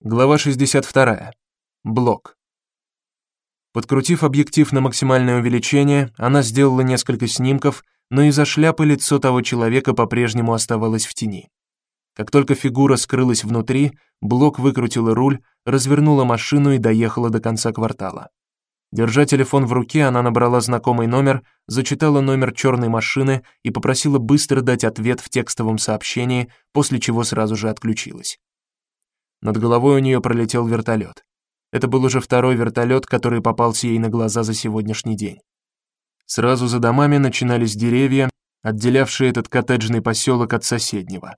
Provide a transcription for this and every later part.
Глава 62. Блок. Подкрутив объектив на максимальное увеличение, она сделала несколько снимков, но из-за шляпы лицо того человека по-прежнему оставалось в тени. Как только фигура скрылась внутри, Блок выкрутила руль, развернула машину и доехала до конца квартала. Держа телефон в руке, она набрала знакомый номер, зачитала номер черной машины и попросила быстро дать ответ в текстовом сообщении, после чего сразу же отключилась. Над головой у нее пролетел вертолет. Это был уже второй вертолет, который попался ей на глаза за сегодняшний день. Сразу за домами начинались деревья, отделявшие этот коттеджный поселок от соседнего.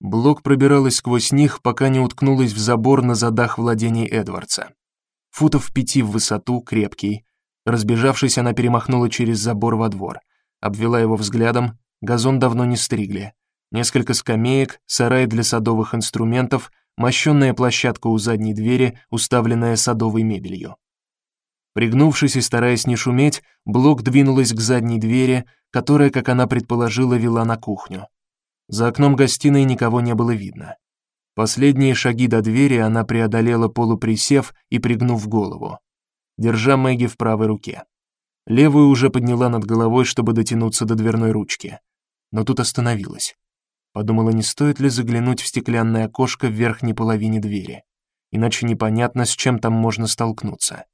Блок пробиралась сквозь них, пока не уткнулась в забор на задах владений Эдвардса. Футов пяти в высоту, крепкий. Разбежавшись, она перемахнула через забор во двор, обвела его взглядом. Газон давно не стригли. Несколько скамеек, сарай для садовых инструментов, мощенная площадка у задней двери, уставленная садовой мебелью. Пригнувшись и стараясь не шуметь, Блок двинулась к задней двери, которая, как она предположила, вела на кухню. За окном гостиной никого не было видно. Последние шаги до двери она преодолела полуприсев и пригнув голову, держа Мэгги в правой руке. Левую уже подняла над головой, чтобы дотянуться до дверной ручки, но тут остановилась. Подумала, не стоит ли заглянуть в стеклянное окошко в верхней половине двери. Иначе непонятно, с чем там можно столкнуться.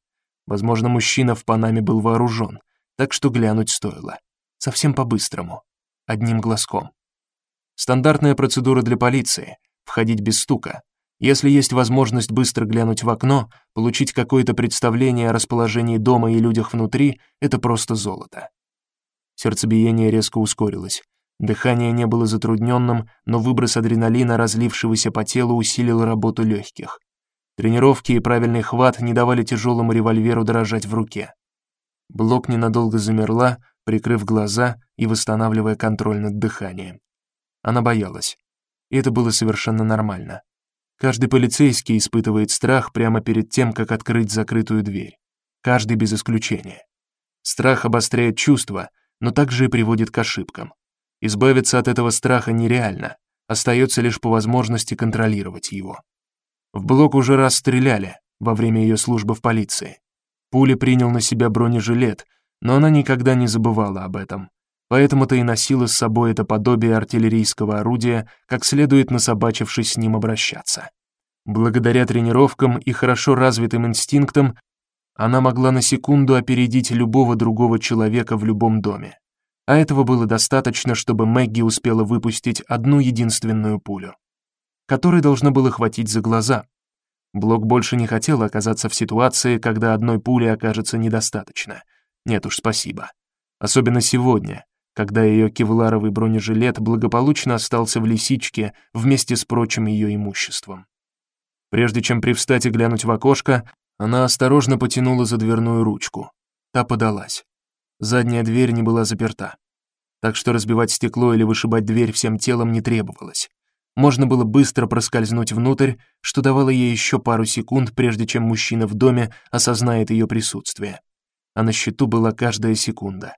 Возможно, мужчина в панаме был вооружен, так что глянуть стоило. Совсем по-быстрому, одним глазком. Стандартная процедура для полиции входить без стука. Если есть возможность быстро глянуть в окно, получить какое-то представление о расположении дома и людях внутри это просто золото. Сердцебиение резко ускорилось. Дыхание не было затрудненным, но выброс адреналина, разлившегося по телу, усилил работу легких. Тренировки и правильный хват не давали тяжелому револьверу дрожать в руке. Блок ненадолго замерла, прикрыв глаза и восстанавливая контроль над дыханием. Она боялась. И это было совершенно нормально. Каждый полицейский испытывает страх прямо перед тем, как открыть закрытую дверь. Каждый без исключения. Страх обостряет чувства, но также и приводит к ошибкам. Избавиться от этого страха нереально, остается лишь по возможности контролировать его. В блок уже раз стреляли во время ее службы в полиции. Пули принял на себя бронежилет, но она никогда не забывала об этом. Поэтому-то и носила с собой это подобие артиллерийского орудия, как следует насобачившись с ним обращаться. Благодаря тренировкам и хорошо развитым инстинктам она могла на секунду опередить любого другого человека в любом доме а этого было достаточно, чтобы Мэгги успела выпустить одну единственную пулю, которой должно было хватить за глаза. Блок больше не хотел оказаться в ситуации, когда одной пули окажется недостаточно. Нет уж, спасибо. Особенно сегодня, когда ее кевларовый бронежилет благополучно остался в лисичке вместе с прочим ее имуществом. Прежде чем привстать и глянуть в окошко, она осторожно потянула за дверную ручку. Та подалась. Задняя дверь не была заперта. Так что разбивать стекло или вышибать дверь всем телом не требовалось. Можно было быстро проскользнуть внутрь, что давало ей еще пару секунд, прежде чем мужчина в доме осознает ее присутствие. А на счету была каждая секунда.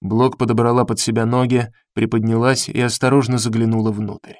Блок подобрала под себя ноги, приподнялась и осторожно заглянула внутрь.